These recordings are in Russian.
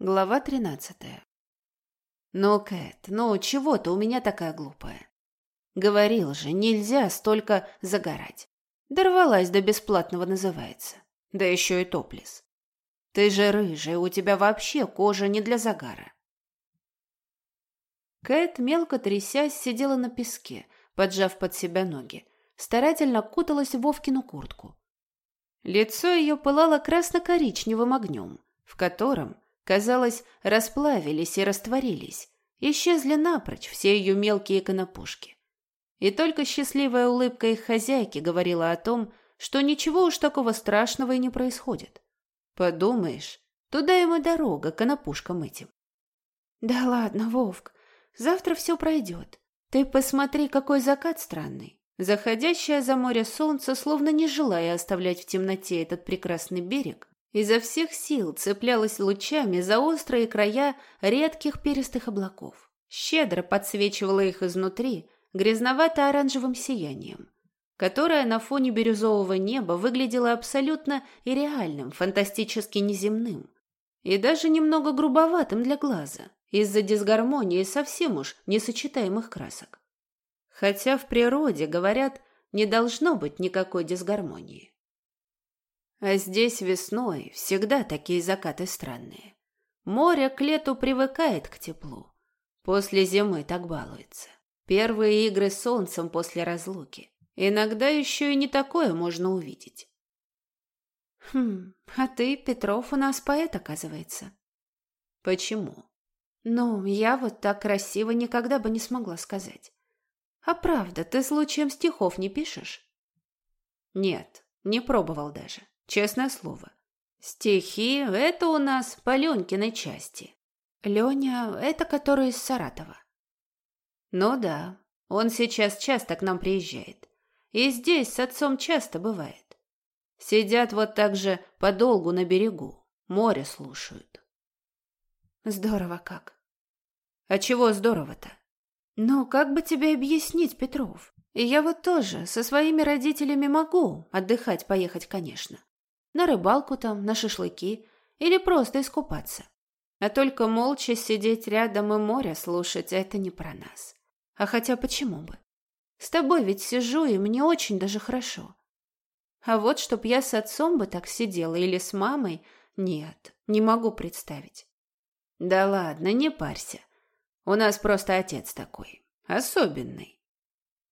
Глава тринадцатая. «Ну, Кэт, ну чего ты у меня такая глупая? Говорил же, нельзя столько загорать. Дорвалась до бесплатного называется. Да еще и топлес. Ты же рыжая, у тебя вообще кожа не для загара». Кэт, мелко трясясь, сидела на песке, поджав под себя ноги, старательно куталась в Вовкину куртку. Лицо ее пылало красно-коричневым огнем, в котором казалось, расплавились и растворились. Исчезли напрочь все ее мелкие конопушки. И только счастливая улыбка их хозяйки говорила о том, что ничего уж такого страшного и не происходит. Подумаешь, туда ему дорога, конопушкам этим. Да ладно, Вовк, завтра все пройдет. Ты посмотри, какой закат странный. Заходящее за море солнце, словно не желая оставлять в темноте этот прекрасный берег, изо всех сил цеплялась лучами за острые края редких перистых облаков, щедро подсвечивала их изнутри грязновато-оранжевым сиянием, которое на фоне бирюзового неба выглядело абсолютно и реальным, фантастически неземным и даже немного грубоватым для глаза из-за дисгармонии совсем уж несочетаемых красок. Хотя в природе, говорят, не должно быть никакой дисгармонии. А здесь весной всегда такие закаты странные. Море к лету привыкает к теплу. После зимы так балуется. Первые игры с солнцем после разлуки. Иногда еще и не такое можно увидеть. Хм, а ты, Петров, у нас поэт, оказывается. Почему? Ну, я вот так красиво никогда бы не смогла сказать. А правда, ты случаем стихов не пишешь? Нет, не пробовал даже. Честное слово. Стихи — это у нас по Ленькиной части. Леня — это который из Саратова. Ну да, он сейчас часто к нам приезжает. И здесь с отцом часто бывает. Сидят вот так же подолгу на берегу, море слушают. Здорово как. А чего здорово-то? Ну, как бы тебе объяснить, Петров? И я вот тоже со своими родителями могу отдыхать поехать, конечно на рыбалку там, на шашлыки или просто искупаться. А только молча сидеть рядом и море слушать – это не про нас. А хотя почему бы? С тобой ведь сижу, и мне очень даже хорошо. А вот чтоб я с отцом бы так сидела или с мамой – нет, не могу представить. Да ладно, не парься. У нас просто отец такой, особенный.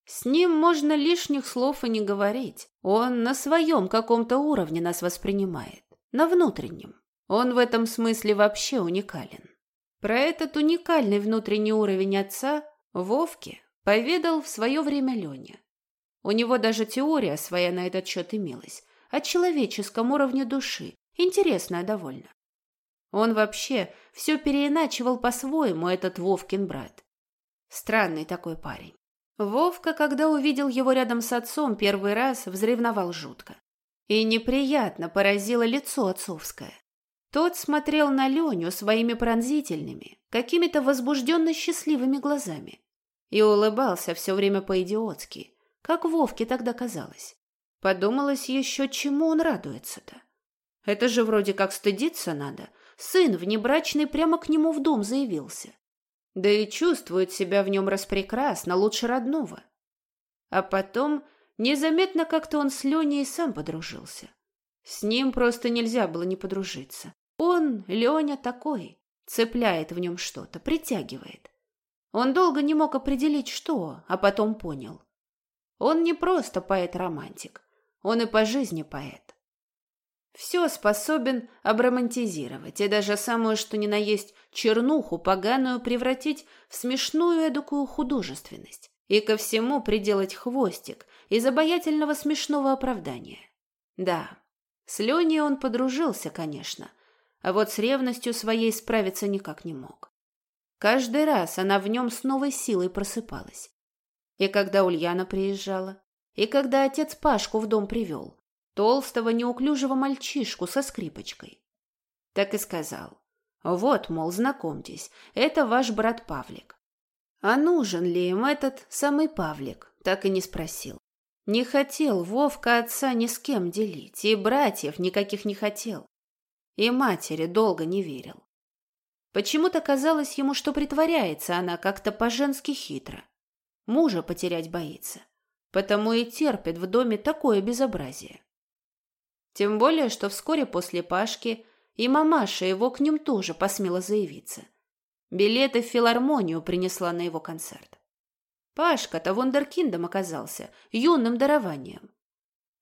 С ним можно лишних слов и не говорить. Он на своем каком-то уровне нас воспринимает. На внутреннем. Он в этом смысле вообще уникален. Про этот уникальный внутренний уровень отца Вовке поведал в свое время Леня. У него даже теория своя на этот счет имелась. О человеческом уровне души. Интересная довольно. Он вообще все переиначивал по-своему, этот Вовкин брат. Странный такой парень. Вовка, когда увидел его рядом с отцом первый раз, взревновал жутко. И неприятно поразило лицо отцовское. Тот смотрел на Леню своими пронзительными, какими-то возбужденно счастливыми глазами и улыбался все время по-идиотски, как Вовке тогда казалось. Подумалось еще, чему он радуется-то. Это же вроде как стыдиться надо. Сын внебрачный прямо к нему в дом заявился. Да и чувствует себя в нем распрекрасно, лучше родного. А потом незаметно как-то он с Леней сам подружился. С ним просто нельзя было не подружиться. Он, Леня, такой, цепляет в нем что-то, притягивает. Он долго не мог определить, что, а потом понял. Он не просто поэт-романтик, он и по жизни поэт. Все способен обромантизировать и даже самую что ни на есть чернуху поганую превратить в смешную эдакую художественность и ко всему приделать хвостик из обаятельного смешного оправдания. Да, с Леней он подружился, конечно, а вот с ревностью своей справиться никак не мог. Каждый раз она в нем с новой силой просыпалась. И когда Ульяна приезжала, и когда отец Пашку в дом привел, толстого неуклюжего мальчишку со скрипочкой. Так и сказал. Вот, мол, знакомьтесь, это ваш брат Павлик. А нужен ли им этот самый Павлик, так и не спросил. Не хотел Вовка отца ни с кем делить, и братьев никаких не хотел. И матери долго не верил. Почему-то казалось ему, что притворяется она как-то по-женски хитро. Мужа потерять боится, потому и терпит в доме такое безобразие. Тем более, что вскоре после Пашки и мамаша его к ним тоже посмела заявиться. Билеты в филармонию принесла на его концерт. Пашка-то вундеркиндом оказался, юным дарованием.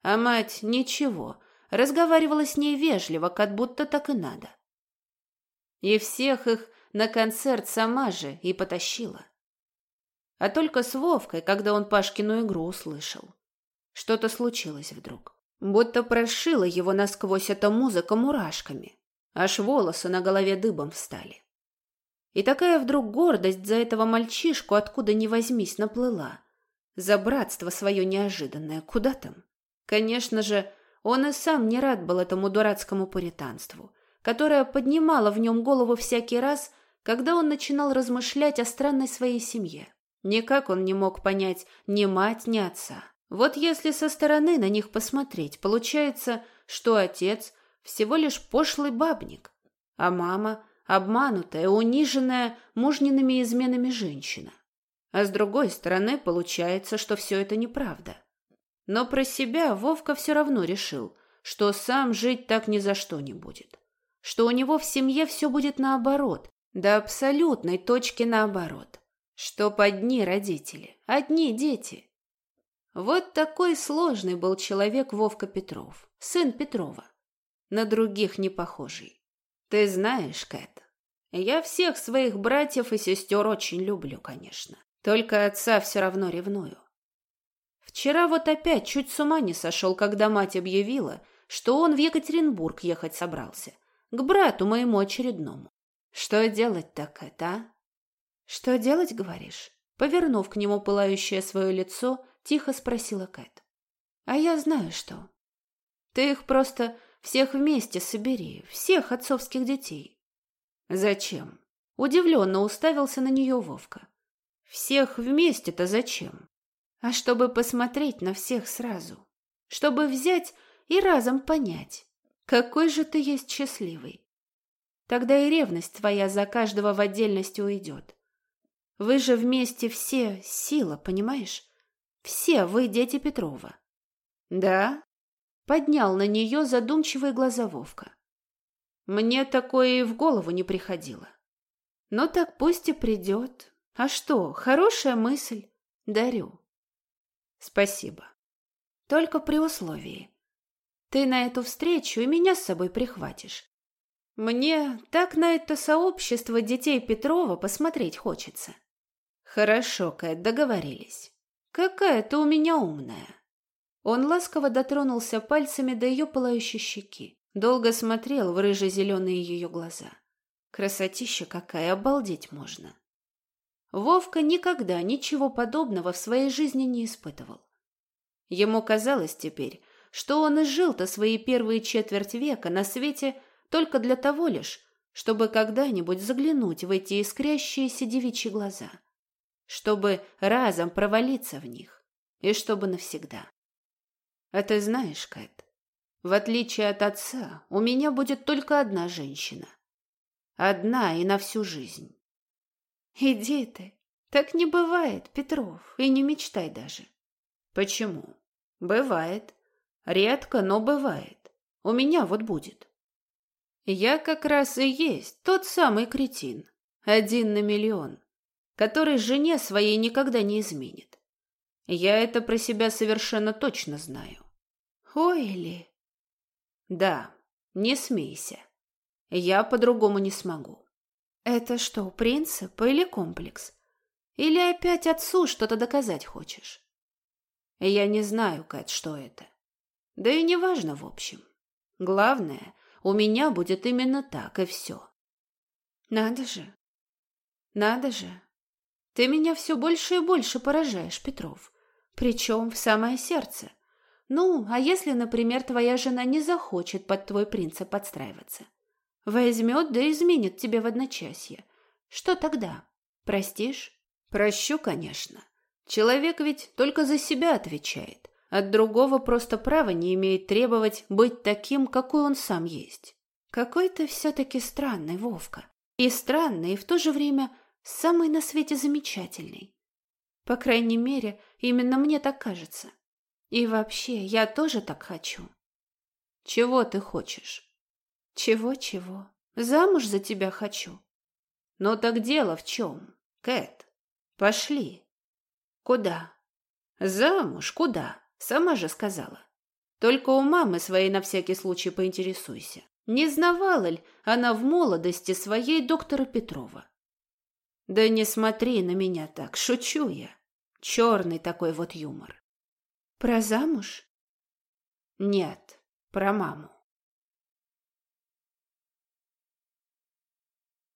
А мать ничего, разговаривала с ней вежливо, как будто так и надо. И всех их на концерт сама же и потащила. А только с Вовкой, когда он Пашкину игру услышал. Что-то случилось вдруг. Будто прошила его насквозь эта музыка мурашками. Аж волосы на голове дыбом встали. И такая вдруг гордость за этого мальчишку откуда ни возьмись наплыла. За братство свое неожиданное, куда там? Конечно же, он и сам не рад был этому дурацкому пуританству, которое поднимало в нем голову всякий раз, когда он начинал размышлять о странной своей семье. Никак он не мог понять ни мать, ни отца. Вот если со стороны на них посмотреть, получается, что отец всего лишь пошлый бабник, а мама – обманутая, униженная мужниными изменами женщина. А с другой стороны, получается, что все это неправда. Но про себя Вовка все равно решил, что сам жить так ни за что не будет. Что у него в семье все будет наоборот, до абсолютной точки наоборот. Что одни родители, одни дети. Вот такой сложный был человек Вовка Петров, сын Петрова. На других не похожий. Ты знаешь, Кэт, я всех своих братьев и сестер очень люблю, конечно. Только отца все равно ревную. Вчера вот опять чуть с ума не сошел, когда мать объявила, что он в Екатеринбург ехать собрался. К брату моему очередному. Что делать так это, а? Что делать, говоришь? Повернув к нему пылающее свое лицо, тихо спросила Кэт. А я знаю, что. Ты их просто всех вместе собери, всех отцовских детей. Зачем? Удивленно уставился на нее Вовка. Всех вместе-то зачем? а чтобы посмотреть на всех сразу, чтобы взять и разом понять, какой же ты есть счастливый. Тогда и ревность твоя за каждого в отдельности уйдет. Вы же вместе все сила, понимаешь? Все вы дети Петрова. Да? Поднял на нее задумчивые глаза Вовка. Мне такое и в голову не приходило. Но так пусть и придет. А что, хорошая мысль. Дарю. Спасибо. Только при условии. Ты на эту встречу и меня с собой прихватишь. Мне так на это сообщество детей Петрова посмотреть хочется. Хорошо, Кэт, договорились. Какая ты у меня умная. Он ласково дотронулся пальцами до ее пылающей щеки. Долго смотрел в рыже-зеленые ее глаза. Красотища какая, обалдеть можно. Вовка никогда ничего подобного в своей жизни не испытывал. Ему казалось теперь, что он и жил-то свои первые четверть века на свете только для того лишь, чтобы когда-нибудь заглянуть в эти искрящиеся девичьи глаза, чтобы разом провалиться в них и чтобы навсегда. А ты знаешь, Кэт, в отличие от отца, у меня будет только одна женщина. Одна и на всю жизнь. Иди ты. Так не бывает, Петров, и не мечтай даже. Почему? Бывает. Редко, но бывает. У меня вот будет. Я как раз и есть тот самый кретин. Один на миллион. Который жене своей никогда не изменит. Я это про себя совершенно точно знаю. Ой ли. Да, не смейся. Я по-другому не смогу. Это что, принцип или комплекс? Или опять отцу что-то доказать хочешь? Я не знаю, Кэт, что это. Да и не важно в общем. Главное, у меня будет именно так, и все. Надо же. Надо же. Ты меня все больше и больше поражаешь, Петров. Причем в самое сердце. Ну, а если, например, твоя жена не захочет под твой принцип подстраиваться? Возьмет да изменит тебе в одночасье. Что тогда? Простишь? Прощу, конечно. Человек ведь только за себя отвечает. От другого просто права не имеет требовать быть таким, какой он сам есть. Какой ты все-таки странный, Вовка. И странный, и в то же время самый на свете замечательный. По крайней мере, именно мне так кажется. И вообще, я тоже так хочу. Чего ты хочешь? Чего-чего? Замуж за тебя хочу. Но так дело в чем, Кэт? Пошли. Куда? Замуж куда? Сама же сказала. Только у мамы своей на всякий случай поинтересуйся. Не знавала ли она в молодости своей доктора Петрова? Да не смотри на меня так, шучу я. Черный такой вот юмор. Про замуж? Нет, про маму.